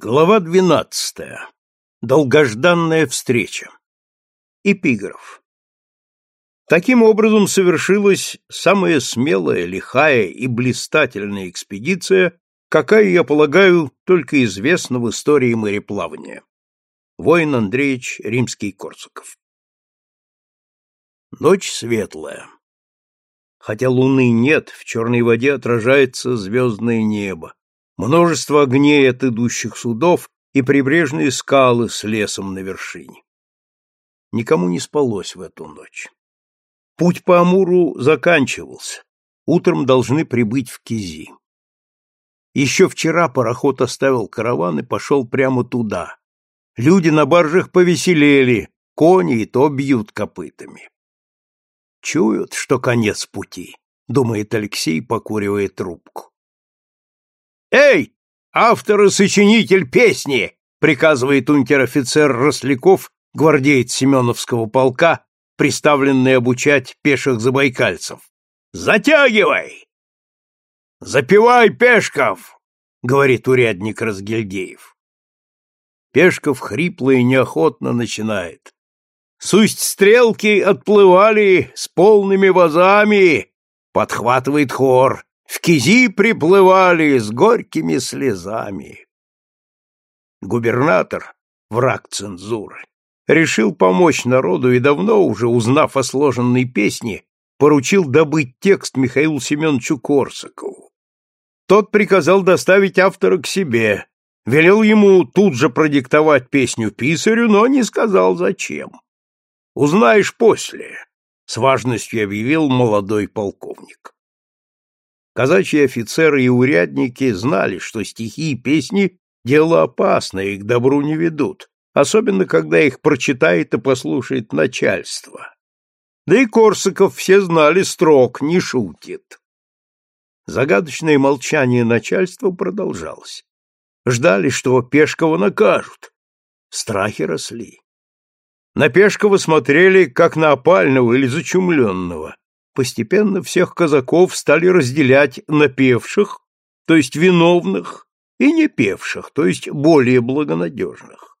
Глава двенадцатая. Долгожданная встреча. Эпиграф. Таким образом совершилась самая смелая, лихая и блистательная экспедиция, какая, я полагаю, только известна в истории мореплавания. Воин Андреевич Римский-Корсаков. Ночь светлая. Хотя луны нет, в черной воде отражается звездное небо множество огней от идущих судов и прибрежные скалы с лесом на вершине. Никому не спалось в эту ночь. Путь по Амуру заканчивался. Утром должны прибыть в Кизи. Еще вчера пароход оставил караван и пошел прямо туда. Люди на баржах повеселели, кони и то бьют копытами. Чуют, что конец пути, думает Алексей, покуривая трубку. «Эй, автор и сочинитель песни!» — приказывает унтер-офицер Росляков, гвардеец Семеновского полка, приставленный обучать пеших забайкальцев. «Затягивай!» «Запивай, Пешков!» — говорит урядник Разгильдеев. Пешков хрипло и неохотно начинает. «Сусть стрелки отплывали с полными вазами!» — подхватывает хор в кизи приплывали с горькими слезами. Губернатор, враг цензуры, решил помочь народу и давно уже, узнав о сложенной песне, поручил добыть текст Михаилу Семеновичу Корсакову. Тот приказал доставить автора к себе, велел ему тут же продиктовать песню писарю, но не сказал зачем. «Узнаешь после», — с важностью объявил молодой полковник. Казачьи офицеры и урядники знали, что стихи и песни — дело опасное, и к добру не ведут, особенно когда их прочитает и послушает начальство. Да и Корсаков все знали строк, не шутит. Загадочное молчание начальства продолжалось. Ждали, что Пешкова накажут. Страхи росли. На Пешкова смотрели, как на опального или зачумленного, постепенно всех казаков стали разделять на певших, то есть виновных, и не певших, то есть более благонадежных.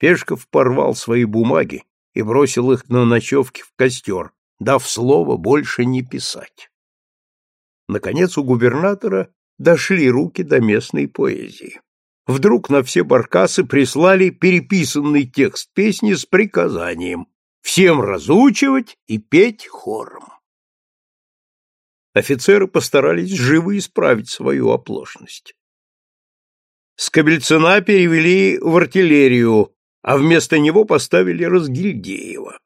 Пешков порвал свои бумаги и бросил их на ночевке в костер, дав слово больше не писать. Наконец у губернатора дошли руки до местной поэзии. Вдруг на все баркасы прислали переписанный текст песни с приказанием всем разучивать и петь хором. Офицеры постарались живо исправить свою оплошность. Скобельцина перевели в артиллерию, а вместо него поставили Разгильдеева.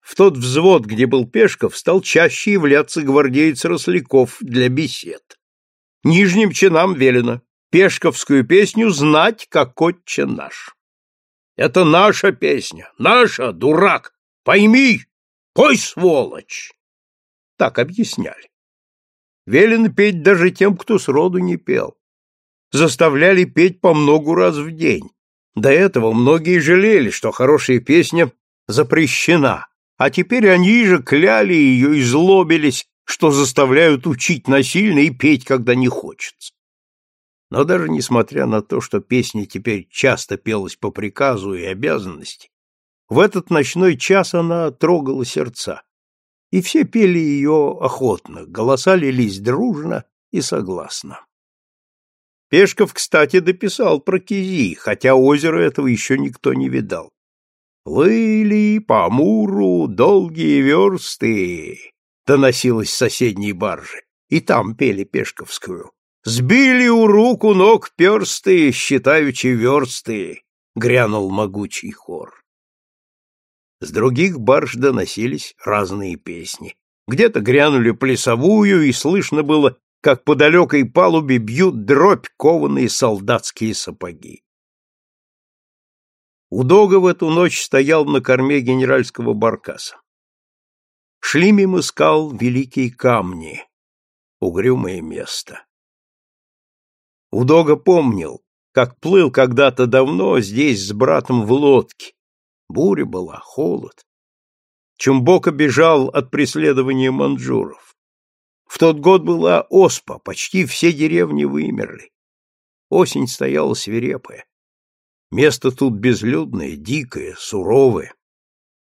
В тот взвод, где был Пешков, стал чаще являться гвардеец Росляков для бесед. Нижним чинам велено пешковскую песню знать, как отче наш. Это наша песня, наша, дурак. Пойми, пой, сволочь. Так объясняли. Велено петь даже тем, кто сроду не пел. Заставляли петь по многу раз в день. До этого многие жалели, что хорошая песня запрещена, а теперь они же кляли ее и злобились, что заставляют учить насильно и петь, когда не хочется. Но даже несмотря на то, что песня теперь часто пелась по приказу и обязанности, в этот ночной час она трогала сердца. И все пели ее охотно, голоса лились дружно и согласно. Пешков, кстати, дописал про Кизи, хотя озеро этого еще никто не видал. «Плыли по Амуру долгие версты», — доносилось с соседней баржи, и там пели Пешковскую. Сбили у рук у ног персты, считаючи версты, грянул могучий хор. С других барж доносились разные песни. Где-то грянули плясовую, и слышно было, как по далекой палубе бьют дробь кованые солдатские сапоги. Удога в эту ночь стоял на корме генеральского баркаса. Шли мимо скал великие камни, угрюмое место. Удога помнил, как плыл когда-то давно здесь с братом в лодке. Буря была, холод. Чумбока бежал от преследования манжуров. В тот год была оспа, почти все деревни вымерли. Осень стояла свирепая. Место тут безлюдное, дикое, суровое.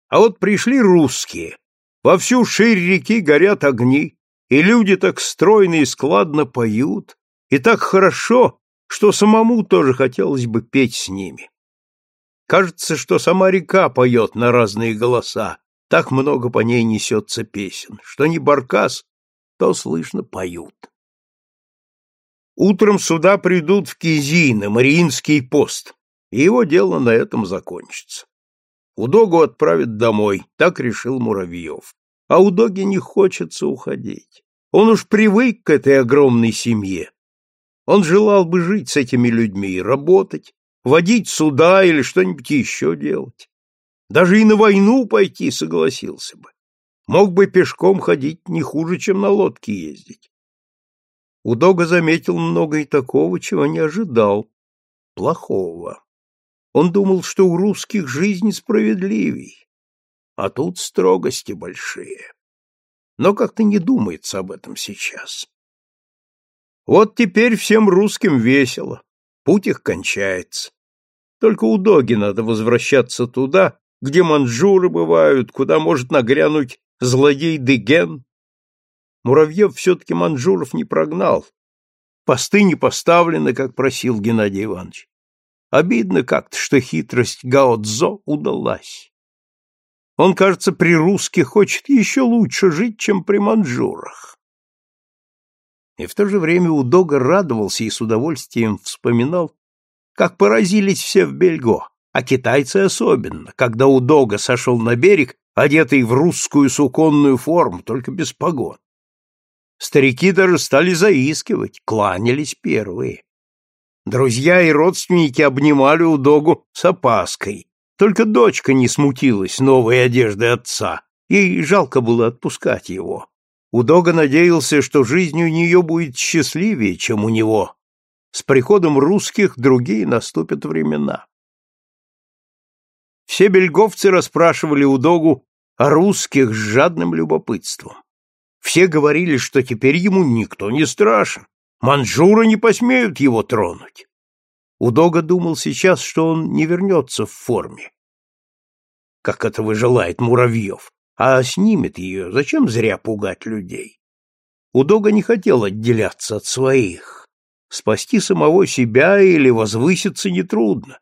А вот пришли русские. Во всю ширь реки горят огни, и люди так стройно и складно поют, и так хорошо, что самому тоже хотелось бы петь с ними. Кажется, что сама река поет на разные голоса, так много по ней несется песен, что не баркас, то слышно поют. Утром сюда придут в Кизи на Мариинский пост, и его дело на этом закончится. Удогу отправят домой, так решил Муравьев. А у Доги не хочется уходить. Он уж привык к этой огромной семье. Он желал бы жить с этими людьми, работать, водить суда или что-нибудь еще делать. Даже и на войну пойти согласился бы. Мог бы пешком ходить не хуже, чем на лодке ездить. Удога заметил много и такого, чего не ожидал. Плохого. Он думал, что у русских жизнь справедливей, а тут строгости большие. Но как-то не думается об этом сейчас. Вот теперь всем русским весело, путь их кончается. Только у Доги надо возвращаться туда, где манжуры бывают, куда может нагрянуть злодей Деген. Муравьев все-таки манжуров не прогнал. Посты не поставлены, как просил Геннадий Иванович. Обидно как-то, что хитрость Гао-Цзо удалась. Он, кажется, при русских хочет еще лучше жить, чем при манжурах. И в то же время Удога радовался и с удовольствием вспоминал, как поразились все в Бельго, а китайцы особенно, когда Удога сошел на берег, одетый в русскую суконную форму, только без погон. Старики даже стали заискивать, кланялись первые. Друзья и родственники обнимали Удогу с опаской. Только дочка не смутилась новой одежды отца, ей жалко было отпускать его. Удога надеялся, что жизнь у нее будет счастливее, чем у него. С приходом русских другие наступят времена. Все бельговцы расспрашивали Удогу о русских с жадным любопытством. Все говорили, что теперь ему никто не страшен, манжуры не посмеют его тронуть. Удога думал сейчас, что он не вернется в форме, как этого желает Муравьев, а снимет ее, зачем зря пугать людей? Удога не хотел отделяться от своих. Спасти самого себя или возвыситься нетрудно.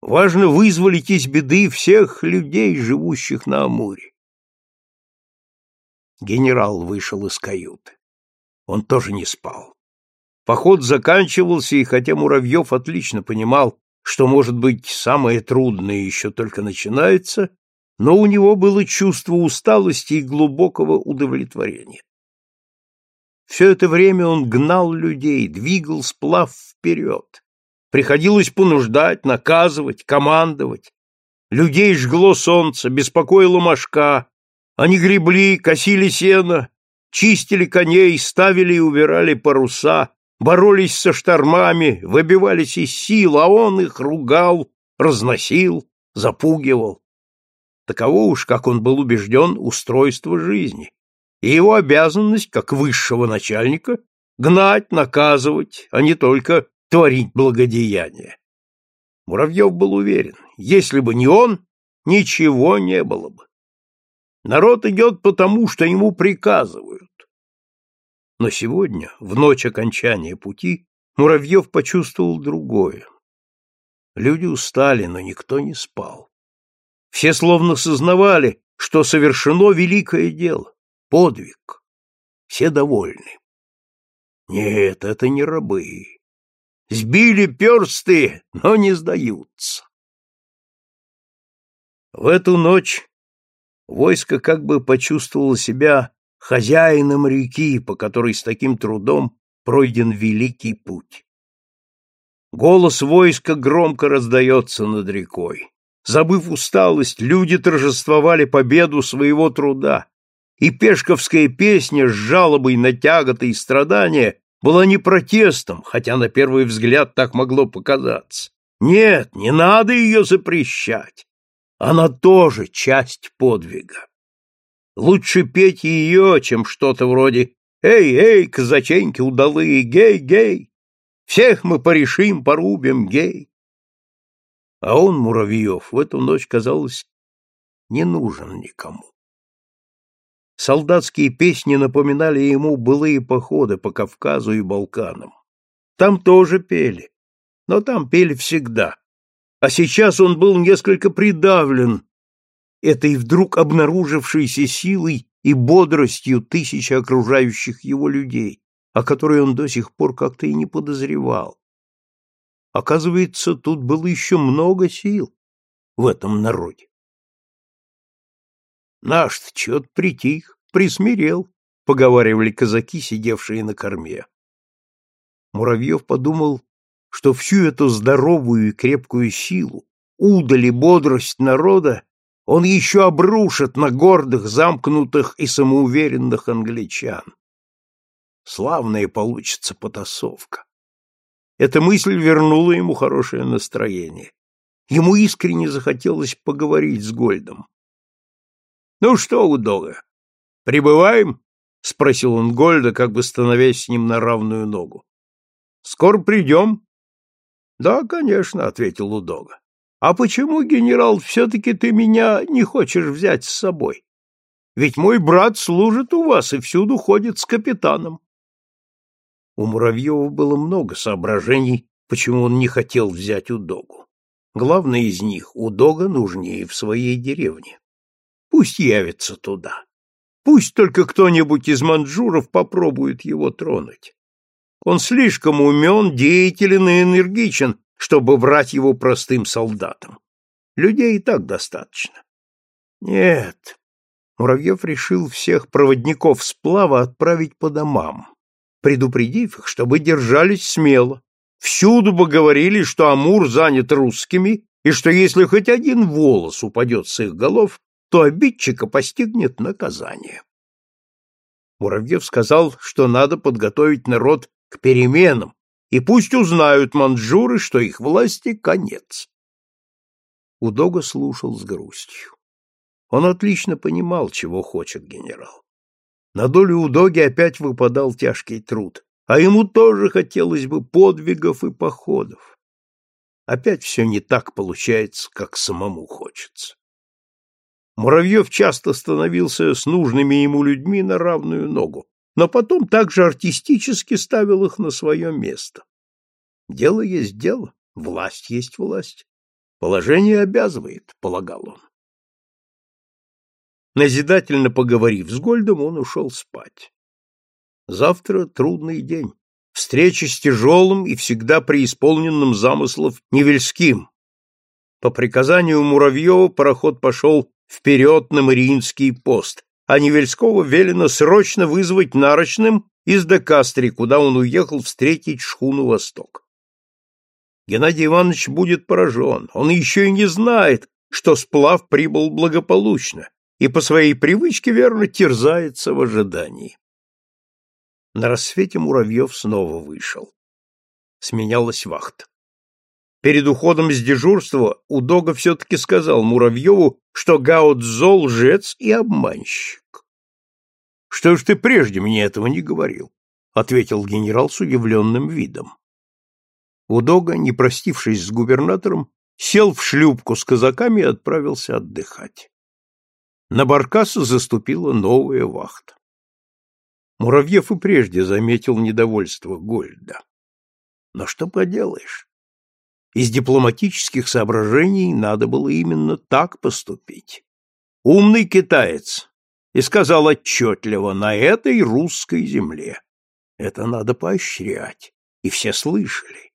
Важно вызволить из беды всех людей, живущих на Амуре. Генерал вышел из каюты. Он тоже не спал. Поход заканчивался, и хотя Муравьев отлично понимал, что, может быть, самое трудное еще только начинается, но у него было чувство усталости и глубокого удовлетворения. Все это время он гнал людей, двигал сплав вперед. Приходилось понуждать, наказывать, командовать. Людей жгло солнце, беспокоило мошка. Они гребли, косили сено, чистили коней, ставили и убирали паруса, боролись со штормами, выбивались из сил, а он их ругал, разносил, запугивал. Таково уж, как он был убежден, устройство жизни. И его обязанность, как высшего начальника, гнать, наказывать, а не только творить благодеяние. Муравьев был уверен, если бы не он, ничего не было бы. Народ идет потому, что ему приказывают. Но сегодня, в ночь окончания пути, Муравьев почувствовал другое. Люди устали, но никто не спал. Все словно сознавали, что совершено великое дело, подвиг. Все довольны. Нет, это не рабы. Сбили персты, но не сдаются. В эту ночь войско как бы почувствовало себя хозяином реки, по которой с таким трудом пройден великий путь. Голос войска громко раздается над рекой. Забыв усталость, люди торжествовали победу своего труда, и пешковская песня с жалобой на тяготы и страдания была не протестом, хотя на первый взгляд так могло показаться. Нет, не надо ее запрещать. Она тоже часть подвига. Лучше петь ее, чем что-то вроде «Эй, эй, казаченьки удалые, гей, гей!» Всех мы порешим, порубим, гей. А он, Муравьев, в эту ночь, казалось, не нужен никому. Солдатские песни напоминали ему былые походы по Кавказу и Балканам. Там тоже пели, но там пели всегда. А сейчас он был несколько придавлен этой вдруг обнаружившейся силой и бодростью тысяч окружающих его людей, о которой он до сих пор как-то и не подозревал. Оказывается, тут было еще много сил в этом народе. Наш-то чё-то притих, присмирел, — поговаривали казаки, сидевшие на корме. Муравьев подумал, что всю эту здоровую и крепкую силу, удали бодрость народа он еще обрушит на гордых, замкнутых и самоуверенных англичан. Славная получится потасовка. Эта мысль вернула ему хорошее настроение. Ему искренне захотелось поговорить с Гольдом. Ну что, Удога, прибываем? спросил он Гольда, как бы становясь с ним на равную ногу. Скоро придем?» Да, конечно, ответил Удога. А почему, генерал, все-таки ты меня не хочешь взять с собой? Ведь мой брат служит у вас и всюду ходит с капитаном. У Муравьева было много соображений, почему он не хотел взять Удогу. Главное из них — Удога нужнее в своей деревне. Пусть явится туда. Пусть только кто-нибудь из манджуров попробует его тронуть. Он слишком умен, деятелен и энергичен, чтобы брать его простым солдатом. Людей и так достаточно. Нет, Муравьев решил всех проводников сплава отправить по домам, предупредив их, чтобы держались смело. Всюду бы говорили, что Амур занят русскими, и что если хоть один волос упадет с их голов, то обидчика постигнет наказание. Муравьев сказал, что надо подготовить народ к переменам, и пусть узнают манджуры, что их власти конец. Удога слушал с грустью. Он отлично понимал, чего хочет генерал. На долю Удоги опять выпадал тяжкий труд, а ему тоже хотелось бы подвигов и походов. Опять все не так получается, как самому хочется. Муравьев часто становился с нужными ему людьми на равную ногу, но потом также артистически ставил их на свое место. Дело есть дело, власть есть власть. Положение обязывает, полагал он. Назидательно поговорив с Гольдом, он ушел спать. Завтра трудный день. Встреча с тяжелым и всегда преисполненным замыслов Невельским. По приказанию Муравьева пароход пошел вперед на Мариинский пост, а Невельского велено срочно вызвать нарочным из Декастри, куда он уехал встретить шхуну «Восток». Геннадий Иванович будет поражен, он еще и не знает, что сплав прибыл благополучно, и по своей привычке верно терзается в ожидании. На рассвете Муравьев снова вышел. Сменялась вахта. Перед уходом с дежурства Удога все-таки сказал Муравьеву, что Гао-Цзо лжец и обманщик. — Что ж ты прежде мне этого не говорил? — ответил генерал с удивленным видом. Удога, не простившись с губернатором, сел в шлюпку с казаками и отправился отдыхать. На Баркаса заступила новая вахта. Муравьев и прежде заметил недовольство Гольда. Но что поделаешь? Из дипломатических соображений надо было именно так поступить. Умный китаец и сказал отчетливо на этой русской земле. Это надо поощрять, и все слышали.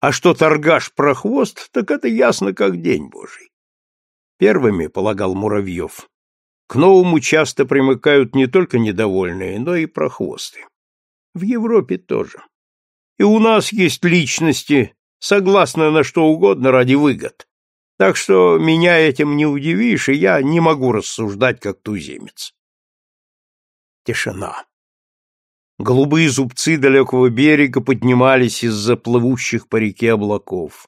А что торгаш прохвост, так это ясно как день божий. Первыми, полагал Муравьев, к новому часто примыкают не только недовольные, но и прохвосты. В Европе тоже. И у нас есть личности, согласна на что угодно ради выгод. Так что меня этим не удивишь, и я не могу рассуждать как туземец. Тишина. Голубые зубцы далекого берега поднимались из-за плывущих по реке облаков.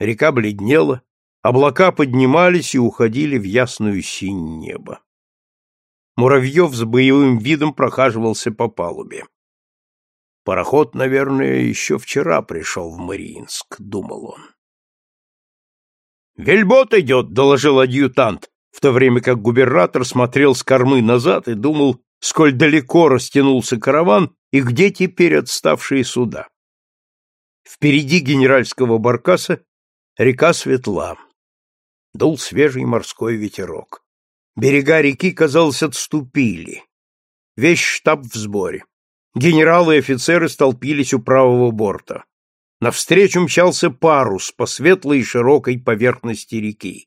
Река бледнела, облака поднимались и уходили в ясную синь небо. Муравьев с боевым видом прохаживался по палубе. Пароход, наверное, еще вчера пришел в Мариинск, — думал он. «Вельбот идет», — доложил адъютант, в то время как губернатор смотрел с кормы назад и думал, сколь далеко растянулся караван и где теперь отставшие суда. Впереди генеральского баркаса река светла. Дул свежий морской ветерок. Берега реки, казалось, отступили. Весь штаб в сборе. Генералы и офицеры столпились у правого борта. Навстречу мчался парус по светлой и широкой поверхности реки.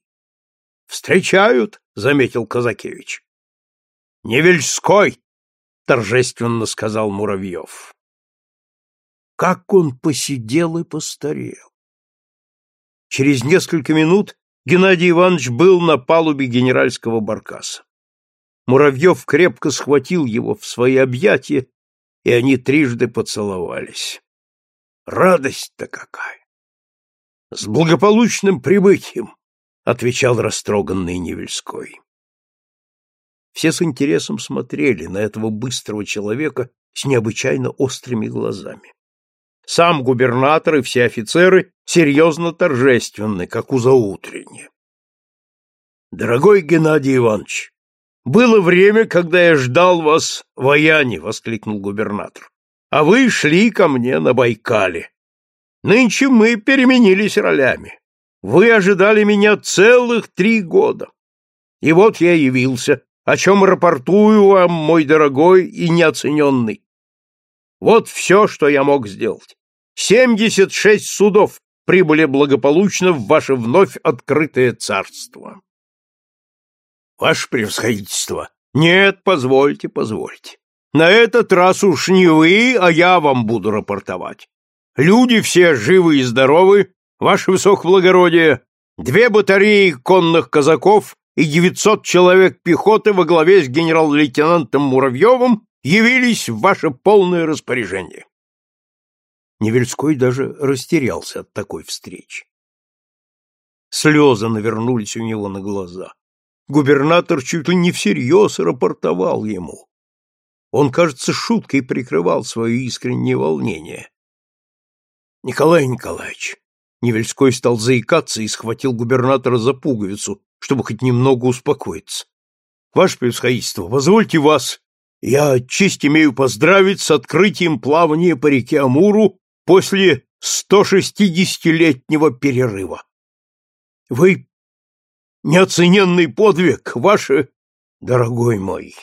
«Встречают!» — заметил Казакевич. «Невельской!» — торжественно сказал Муравьев. Как он посидел и постарел! Через несколько минут Геннадий Иванович был на палубе генеральского баркаса. Муравьев крепко схватил его в свои объятия, и они трижды поцеловались. Радость-то какая! — С благополучным прибытием! — отвечал растроганный Невельской. Все с интересом смотрели на этого быстрого человека с необычайно острыми глазами. Сам губернатор и все офицеры серьезно торжественны, как у заутренне. «Дорогой Геннадий Иванович, было время, когда я ждал вас в Аяне», — воскликнул губернатор. «А вы шли ко мне на Байкале. Нынче мы переменились ролями. Вы ожидали меня целых три года. И вот я явился, о чем рапортую вам, мой дорогой и неоцененный. Вот все, что я мог сделать. Семьдесят шесть судов прибыли благополучно в ваше вновь открытое царство. Ваше превосходительство. Нет, позвольте, позвольте. На этот раз уж не вы, а я вам буду рапортовать. Люди все живы и здоровы, ваше высокоблагородие. Две батареи конных казаков и девятьсот человек пехоты во главе с генерал-лейтенантом Муравьевым явились в ваше полное распоряжение. Невельской даже растерялся от такой встречи. Слезы навернулись у него на глаза. Губернатор чуть ли не всерьез рапортовал ему. Он, кажется, шуткой прикрывал свое искреннее волнение. Николай Николаевич, Невельской стал заикаться и схватил губернатора за пуговицу, чтобы хоть немного успокоиться. Ваше превосходительство, позвольте вас, я честь имею поздравить с открытием плавания по реке Амуру после 160-летнего перерыва. Вы неоцененный подвиг, ваше, дорогой мой.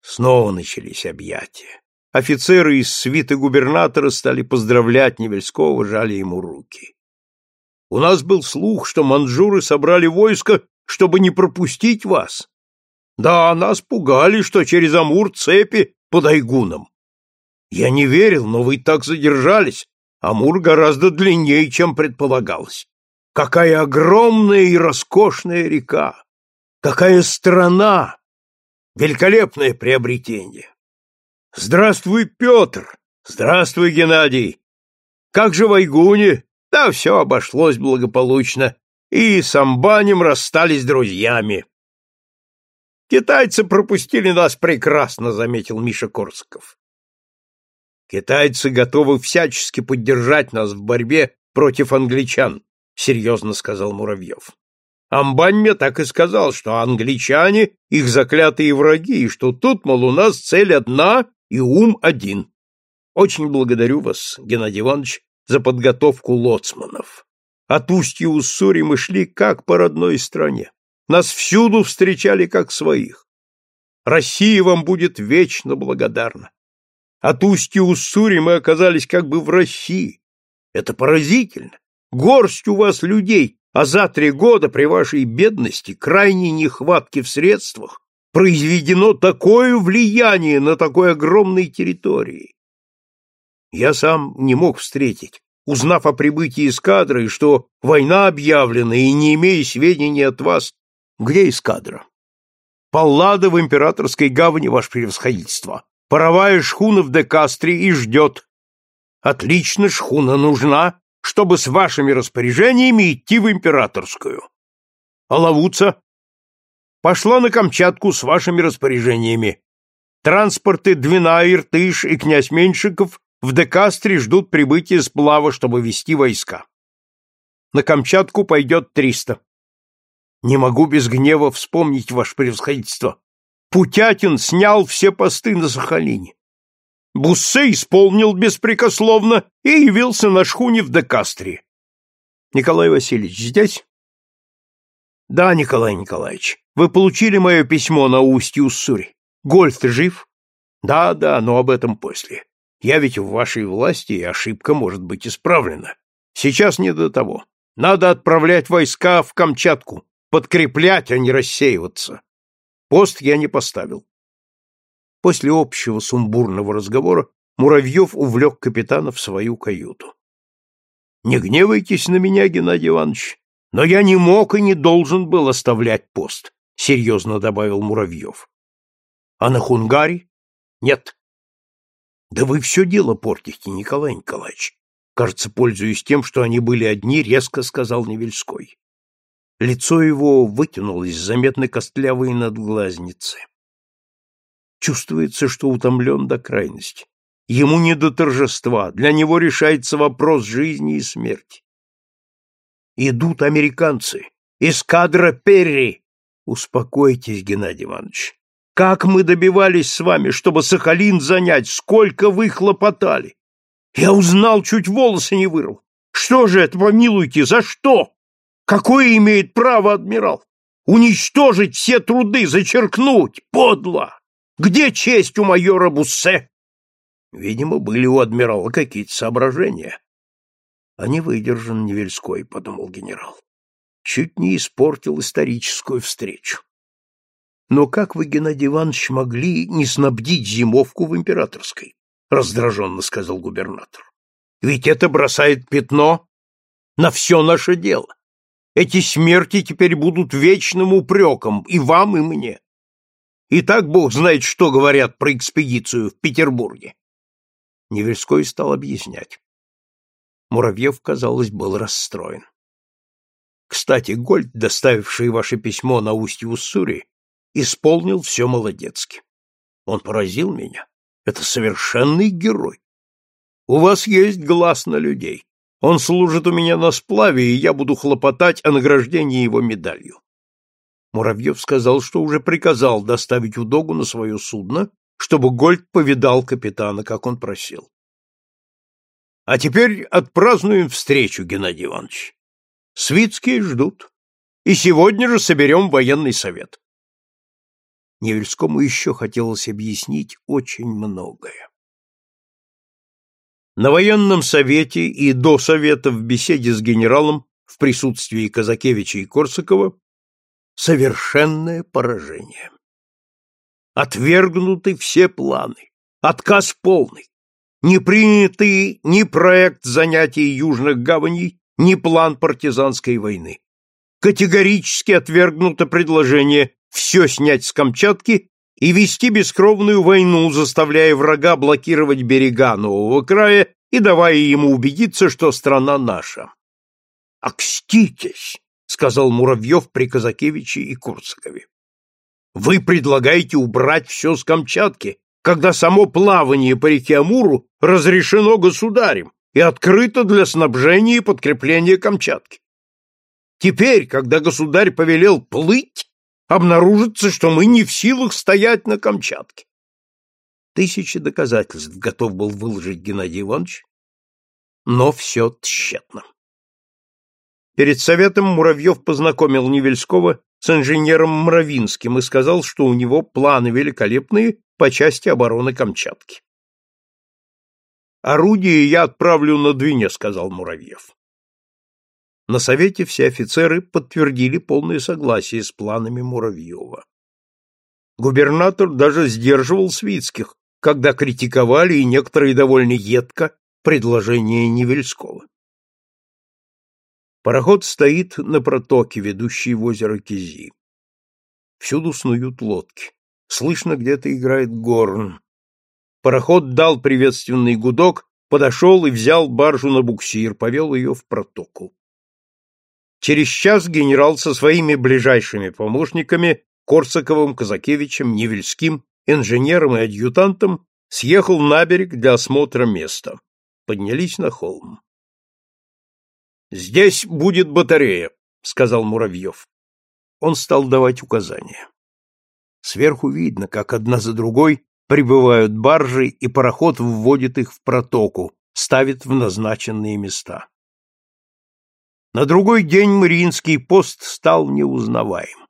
Снова начались объятия. Офицеры из свиты губернатора стали поздравлять Невельского, жали ему руки. У нас был слух, что манжуры собрали войско, чтобы не пропустить вас. Да, нас пугали, что через Амур цепи под Айгуном. Я не верил, но вы так задержались. Амур гораздо длиннее, чем предполагалось. Какая огромная и роскошная река! Какая страна! Великолепное приобретение! Здравствуй, Петр! Здравствуй, Геннадий! Как же в Айгуне? Да все обошлось благополучно, и с Амбанем расстались друзьями. Китайцы пропустили нас прекрасно, заметил Миша Корсаков. Китайцы готовы всячески поддержать нас в борьбе против англичан, серьезно сказал Муравьев. Амбань мне так и сказал, что англичане — их заклятые враги, и что тут, мол, у нас цель одна и ум один. Очень благодарю вас, Геннадий Иванович, за подготовку лоцманов. От устья Уссури мы шли как по родной стране. Нас всюду встречали как своих. Россия вам будет вечно благодарна. От устья Уссури мы оказались как бы в России. Это поразительно. Горсть у вас людей, а за три года при вашей бедности, крайней нехватке в средствах, произведено такое влияние на такой огромной территории. Я сам не мог встретить, узнав о прибытии эскадры, что война объявлена, и не имея сведений от вас, где эскадра? Паллада в императорской гавани, ваше превосходительство. Паровая шхуна в Декастре и ждет. Отлично, шхуна нужна, чтобы с вашими распоряжениями идти в императорскую. А ловуца? Пошла на Камчатку с вашими распоряжениями. Транспорты Двина, Иртыш и князь Меньшиков В Декастре ждут прибытия сплава, чтобы вести войска. На Камчатку пойдет триста. Не могу без гнева вспомнить ваше превосходительство. Путятин снял все посты на Сахалине. Буссе исполнил беспрекословно и явился на шхуне в Декастре. Николай Васильевич здесь? Да, Николай Николаевич. Вы получили мое письмо на устье Уссури. Гольф, жив? Да, да, но об этом после. Я ведь в вашей власти, и ошибка может быть исправлена. Сейчас не до того. Надо отправлять войска в Камчатку, подкреплять, а не рассеиваться. Пост я не поставил. После общего сумбурного разговора Муравьев увлек капитана в свою каюту. — Не гневайтесь на меня, Геннадий Иванович, но я не мог и не должен был оставлять пост, — серьезно добавил Муравьев. — А на Хунгаре? — Нет. — Да вы все дело портите, Николай Николаевич. Кажется, пользуясь тем, что они были одни, резко сказал Невельской. Лицо его вытянулось, заметны костлявые надглазницы. Чувствуется, что утомлен до крайности. Ему не до торжества, для него решается вопрос жизни и смерти. Идут американцы, эскадра Перри. Успокойтесь, Геннадий Иванович. Как мы добивались с вами, чтобы Сахалин занять, сколько вы хлопотали? Я узнал, чуть волосы не вырвал. Что же это, помилуйте, за что? Какое имеет право адмирал? Уничтожить все труды, зачеркнуть, подло! Где честь у майора Буссе? Видимо, были у адмирала какие-то соображения. А не выдержан Невельской, подумал генерал. Чуть не испортил историческую встречу. Но как вы, Геннадий Иванович, могли не снабдить зимовку в императорской? раздраженно сказал губернатор. Ведь это бросает пятно на все наше дело. Эти смерти теперь будут вечным упреком и вам, и мне. И так Бог знает, что говорят про экспедицию в Петербурге. Невельской стал объяснять. Муравьев, казалось, был расстроен. Кстати, Гольд, доставивший ваше письмо на устье Уссури, исполнил все молодецки. Он поразил меня. Это совершенный герой. У вас есть глаз на людей. Он служит у меня на сплаве, и я буду хлопотать о награждении его медалью. Муравьев сказал, что уже приказал доставить Удогу на свое судно, чтобы Гольд повидал капитана, как он просил. А теперь отпразднуем встречу, Геннадий Иванович. Свитские ждут. И сегодня же соберем военный совет. Невельскому еще хотелось объяснить очень многое. На военном совете и до совета в беседе с генералом в присутствии Казакевича и Корсакова совершенное поражение. Отвергнуты все планы, отказ полный. Не приняты ни проект занятий южных гаваней, ни план партизанской войны. Категорически отвергнуто предложение все снять с Камчатки и вести бескровную войну, заставляя врага блокировать берега нового края и давая ему убедиться, что страна наша. «Окститесь!» — сказал Муравьев при Казакевиче и Курсакове. «Вы предлагаете убрать все с Камчатки, когда само плавание по реке Амуру разрешено государем и открыто для снабжения и подкрепления Камчатки. Теперь, когда государь повелел плыть, обнаружится, что мы не в силах стоять на Камчатке. Тысячи доказательств готов был выложить Геннадий Иванович, но все тщетно. Перед советом Муравьев познакомил Невельского с инженером Мравинским и сказал, что у него планы великолепные по части обороны Камчатки. «Орудие я отправлю на Двине», — сказал Муравьев. На совете все офицеры подтвердили полное согласие с планами Муравьева. Губернатор даже сдерживал Свицких, когда критиковали и некоторые довольно едко предложение Невельского. Пароход стоит на протоке, ведущей в озеро Кизи. Всюду снуют лодки. Слышно, где-то играет горн. Пароход дал приветственный гудок, подошел и взял баржу на буксир, повел ее в протоку. Через час генерал со своими ближайшими помощниками Корсаковым, Казакевичем, Невельским, инженером и адъютантом съехал на берег для осмотра места. Поднялись на холм. «Здесь будет батарея», — сказал Муравьев. Он стал давать указания. Сверху видно, как одна за другой прибывают баржи, и пароход вводит их в протоку, ставит в назначенные места. На другой день Мариинский пост стал неузнаваем.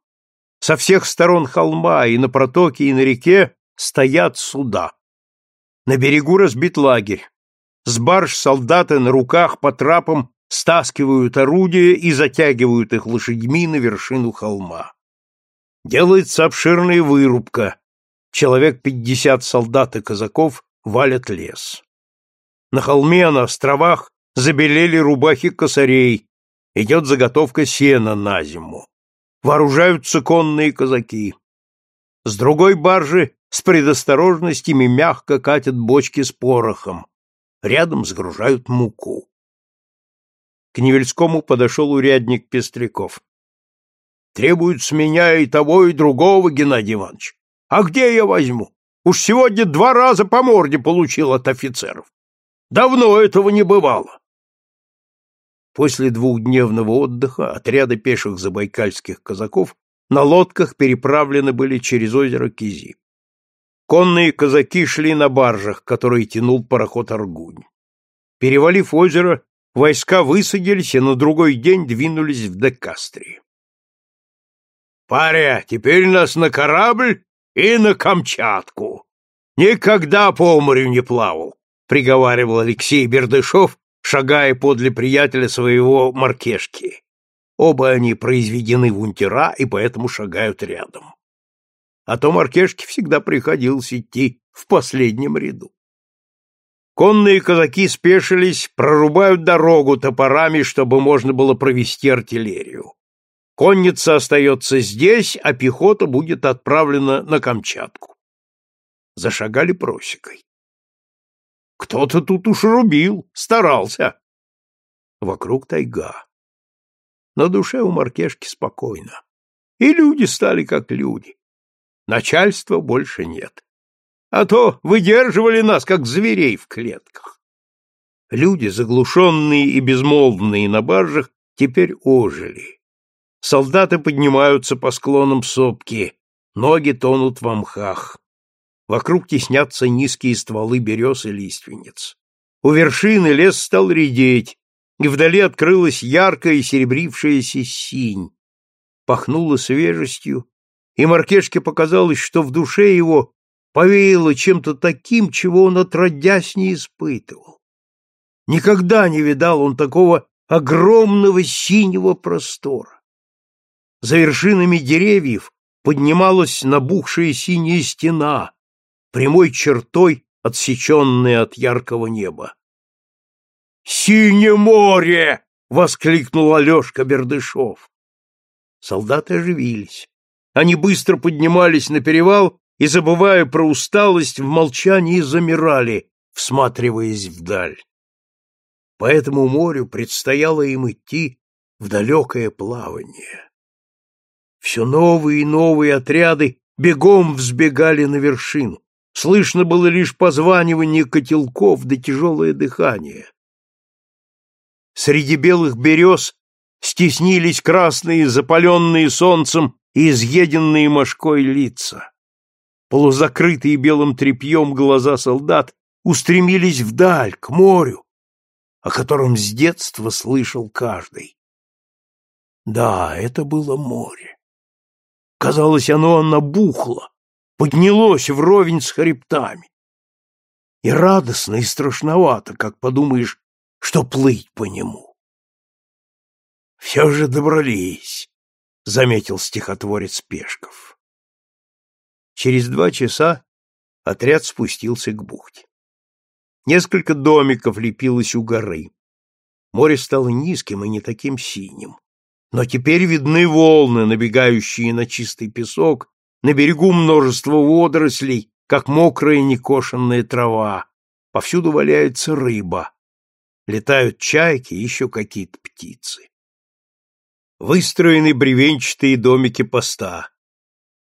Со всех сторон холма и на протоке, и на реке стоят суда. На берегу разбит лагерь. С барж солдаты на руках по трапам стаскивают орудия и затягивают их лошадьми на вершину холма. Делается обширная вырубка. Человек пятьдесят солдат и казаков валят лес. На холме, на островах забелели рубахи косарей, идет заготовка сена на зиму. Вооружаются конные казаки. С другой баржи с предосторожностями мягко катят бочки с порохом. Рядом сгружают муку. К Невельскому подошел урядник Пестряков. Требуют с меня и того, и другого, Геннадий Иванович. А где я возьму? Уж сегодня два раза по морде получил от офицеров. Давно этого не бывало. После двухдневного отдыха отряды пеших забайкальских казаков на лодках переправлены были через озеро Кизи. Конные казаки шли на баржах, которые тянул пароход Аргунь. Перевалив озеро, войска высадились и на другой день двинулись в Декастрии. «Паря, теперь нас на корабль и на Камчатку. Никогда по морю не плавал», — приговаривал Алексей Бердышев, шагая подле приятеля своего Маркешки. Оба они произведены в унтера и поэтому шагают рядом. А то Маркешке всегда приходилось идти в последнем ряду. Конные казаки спешились, прорубают дорогу топорами, чтобы можно было провести артиллерию. Конница остается здесь, а пехота будет отправлена на Камчатку. Зашагали просекой. Кто-то тут уж рубил, старался. Вокруг тайга. На душе у Маркешки спокойно. И люди стали как люди. Начальства больше нет. А то выдерживали нас, как зверей в клетках. Люди, заглушенные и безмолвные на баржах, теперь ожили. Солдаты поднимаются по склонам сопки, ноги тонут в мхах. Вокруг теснятся низкие стволы берез и лиственниц. У вершины лес стал редеть, и вдали открылась яркая серебрившаяся синь. Пахнуло свежестью, и Маркешке показалось, что в душе его повеяло чем-то таким, чего он отродясь не испытывал. Никогда не видал он такого огромного синего простора. За вершинами деревьев поднималась набухшая синяя стена, прямой чертой, отсеченной от яркого неба. «Синее море!» — воскликнул Алешка Бердышев. Солдаты оживились. Они быстро поднимались на перевал и, забывая про усталость, в молчании замирали, всматриваясь вдаль. По этому морю предстояло им идти в далекое плавание. Все новые и новые отряды бегом взбегали на вершину. Слышно было лишь позванивание котелков да тяжелое дыхание. Среди белых берез стеснились красные, запаленные солнцем и изъеденные мошкой лица. Полузакрытые белым тряпьем глаза солдат устремились вдаль, к морю, о котором с детства слышал каждый. Да, это было море. Казалось, оно набухло, поднялось вровень с хребтами. И радостно, и страшновато, как подумаешь, что плыть по нему. Все же добрались, — заметил стихотворец Пешков. Через два часа отряд спустился к бухте. Несколько домиков лепилось у горы. Море стало низким и не таким синим. Но теперь видны волны, набегающие на чистый песок на берегу множество водорослей, как мокрая некошенная трава. Повсюду валяется рыба. Летают чайки и еще какие-то птицы. Выстроены бревенчатые домики поста.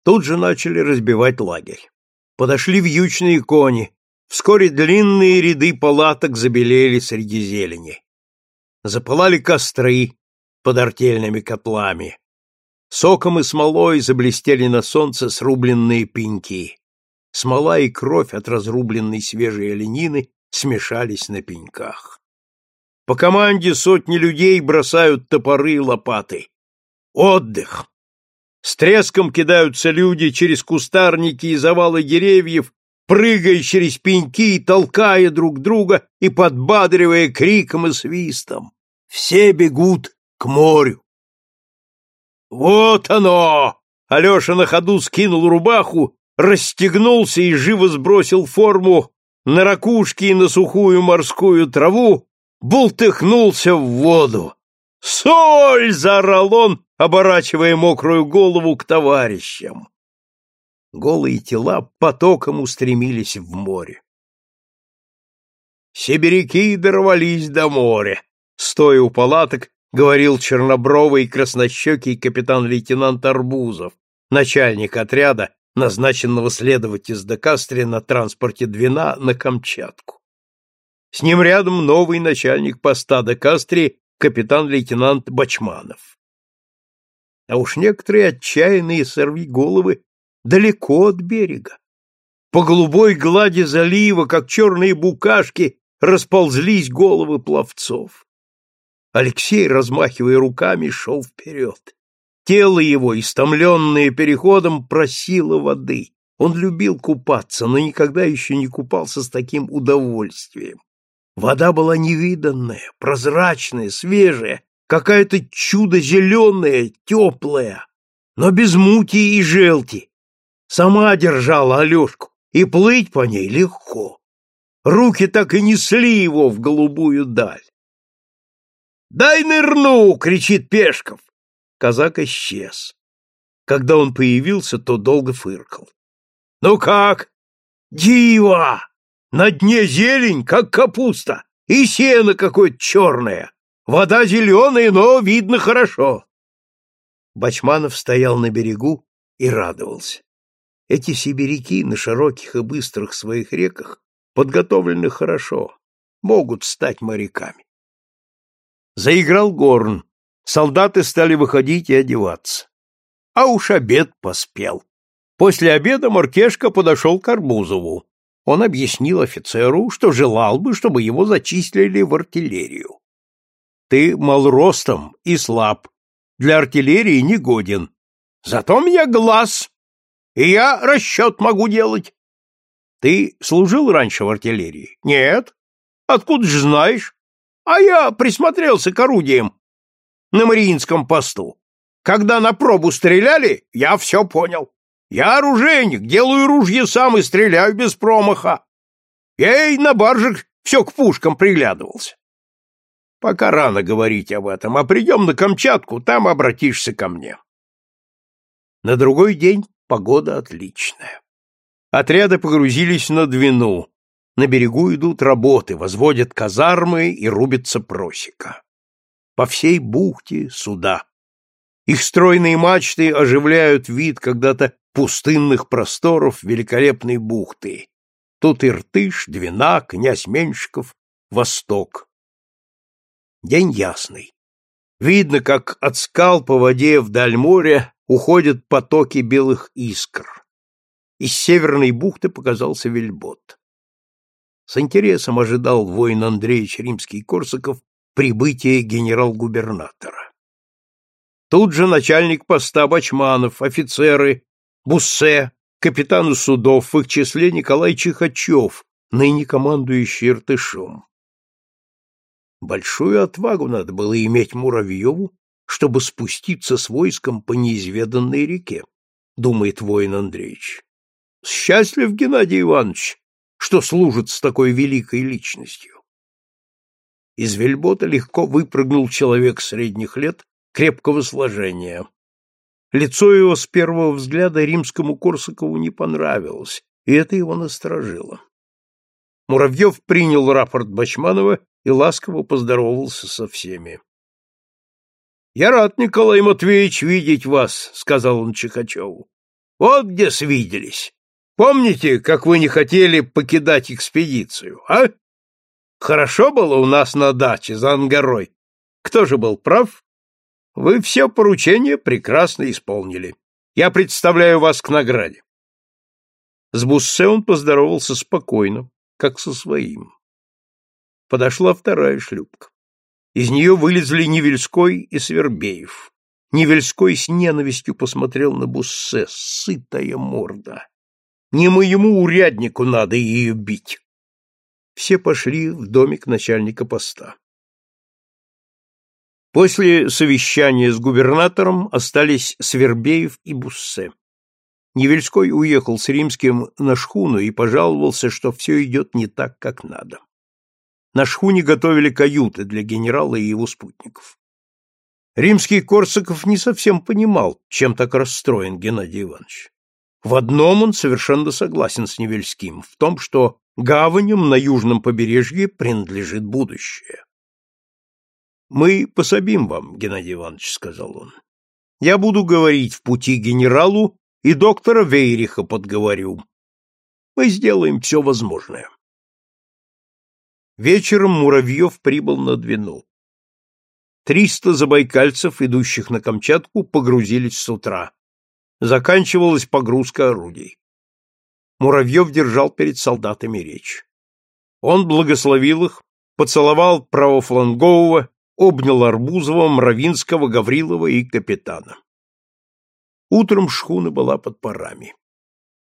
Тут же начали разбивать лагерь. Подошли вьючные кони, Вскоре длинные ряды палаток забелели среди зелени. Запылали костры под артельными котлами. Соком и смолой заблестели на солнце срубленные пеньки. Смола и кровь от разрубленной свежей оленины смешались на пеньках. По команде сотни людей бросают топоры и лопаты. Отдых! С треском кидаются люди через кустарники и завалы деревьев, прыгая через пеньки, толкая друг друга и подбадривая криком и свистом. Все бегут к морю. Вот оно! Алеша на ходу скинул рубаху, расстегнулся и живо сбросил форму на ракушки и на сухую морскую траву, бултыхнулся в воду. «Соль!» — заорал он, оборачивая мокрую голову к товарищам. Голые тела потоком устремились в море. Сибиряки дорвались до моря. Стоя у палаток, говорил чернобровый краснощекий капитан-лейтенант Арбузов, начальник отряда, назначенного следовать из Декастре на транспорте Двина на Камчатку. С ним рядом новый начальник поста Декастре, капитан-лейтенант Бачманов. А уж некоторые отчаянные сорвиголовы далеко от берега. По голубой глади залива, как черные букашки, расползлись головы пловцов. Алексей, размахивая руками, шел вперед. Тело его, истомленное переходом, просило воды. Он любил купаться, но никогда еще не купался с таким удовольствием. Вода была невиданная, прозрачная, свежая, какая-то чудо зеленая, теплая, но без мути и желти. Сама держала Алешку, и плыть по ней легко. Руки так и несли его в голубую даль. «Дай нырну!» — кричит Пешков. Казак исчез. Когда он появился, то долго фыркал. «Ну как?» «Дива! На дне зелень, как капуста, и сено какое-то черное. Вода зеленая, но видно хорошо». Бачманов стоял на берегу и радовался. Эти сибиряки на широких и быстрых своих реках подготовлены хорошо, могут стать моряками. Заиграл горн. Солдаты стали выходить и одеваться. А уж обед поспел. После обеда Маркешка подошел к Арбузову. Он объяснил офицеру, что желал бы, чтобы его зачислили в артиллерию. Ты мал ростом и слаб, для артиллерии не годен. Зато меня глаз, и я расчет могу делать. Ты служил раньше в артиллерии? Нет. Откуда же знаешь? А я присмотрелся к орудиям на Мариинском посту. Когда на пробу стреляли, я все понял. Я оружейник, делаю ружье сам и стреляю без промаха. Я и на баржах все к пушкам приглядывался. Пока рано говорить об этом, а придем на Камчатку, там обратишься ко мне. На другой день погода отличная. Отряды погрузились на Двину, на берегу идут работы, возводят казармы и рубится просека. По всей бухте суда. Их стройные мачты оживляют вид когда-то пустынных просторов великолепной бухты. Тут Иртыш, Двина, князь Меньшиков, Восток. День ясный. Видно, как от скал по воде вдаль моря уходят потоки белых искр. Из северной бухты показался вельбот. С интересом ожидал воин Андреевич Римский-Корсаков прибытия генерал-губернатора. Тут же начальник поста Бачманов, офицеры, Буссе, капитаны судов, в их числе Николай Чихачев, ныне командующий Иртышом. Большую отвагу надо было иметь Муравьеву, чтобы спуститься с войском по неизведанной реке, думает воин Андреевич. Счастлив Геннадий Иванович, что служит с такой великой личностью. Из вельбота легко выпрыгнул человек средних лет, крепкого сложения. Лицо его с первого взгляда римскому Корсакову не понравилось, и это его насторожило. Муравьев принял рапорт Бачманова и ласково поздоровался со всеми. — Я рад, Николай Матвеевич, видеть вас, — сказал он Чихачеву. — Вот где свиделись. Помните, как вы не хотели покидать экспедицию, а? Хорошо было у нас на даче за Ангарой. Кто же был прав? Вы все поручения прекрасно исполнили. Я представляю вас к награде. С Буссе он поздоровался спокойно, как со своим. Подошла вторая шлюпка. Из нее вылезли Невельской и Свербеев. Невельской с ненавистью посмотрел на Буссе, сытая морда. Не моему уряднику надо ее бить. Все пошли в домик начальника поста. После совещания с губернатором остались Свербеев и Буссе. Невельской уехал с Римским на шхуну и пожаловался, что все идет не так, как надо. На шхуне готовили каюты для генерала и его спутников. Римский Корсаков не совсем понимал, чем так расстроен Геннадий Иванович. В одном он совершенно согласен с Невельским, в том, что гаваням на южном побережье принадлежит будущее. «Мы пособим вам, Геннадий Иванович», — сказал он. «Я буду говорить в пути генералу и доктора Вейриха подговорю. Мы сделаем все возможное». Вечером Муравьев прибыл на Двину. Триста забайкальцев, идущих на Камчатку, погрузились с утра. Заканчивалась погрузка орудий. Муравьев держал перед солдатами речь. Он благословил их, поцеловал правофлангового, обнял Арбузова, Мравинского, Гаврилова и капитана. Утром шхуна была под парами.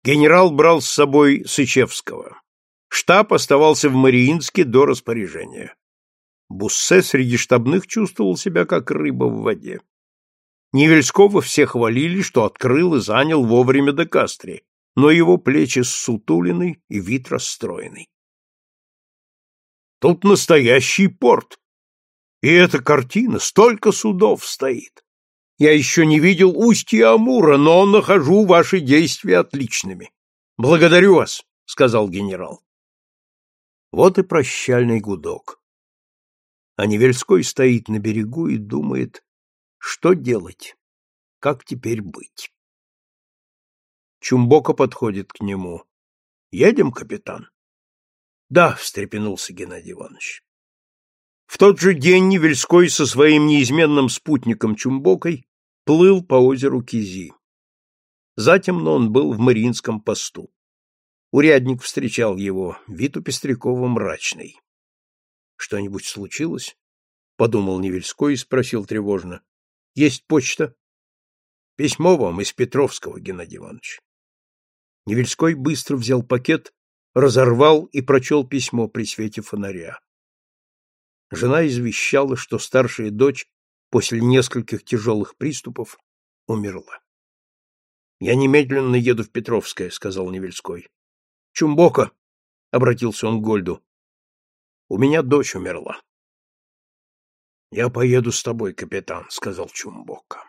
Генерал брал с собой Сычевского. Штаб оставался в Мариинске до распоряжения. Буссе среди штабных чувствовал себя как рыба в воде. Невельского все хвалили, что открыл и занял вовремя до Кастри, но его плечи ссутулены и вид расстроенный. Тут настоящий порт. И эта картина, столько судов стоит. Я еще не видел устья Амура, но нахожу ваши действия отличными. Благодарю вас, сказал генерал. Вот и прощальный гудок. А Невельской стоит на берегу и думает, что делать, как теперь быть. Чумбока подходит к нему. «Едем, капитан?» «Да», — встрепенулся Геннадий Иванович. В тот же день Невельской со своим неизменным спутником Чумбокой плыл по озеру Кизи. Затем он был в Мариинском посту. Урядник встречал его, вид у Пестрякова мрачный. — Что-нибудь случилось? — подумал Невельской и спросил тревожно. — Есть почта? — Письмо вам из Петровского, Геннадий Иванович. Невельской быстро взял пакет, разорвал и прочел письмо при свете фонаря. Жена извещала, что старшая дочь после нескольких тяжелых приступов умерла. — Я немедленно еду в Петровское, — сказал Невельской. Чумбока, — обратился он к Гольду, — у меня дочь умерла. — Я поеду с тобой, капитан, — сказал Чумбока.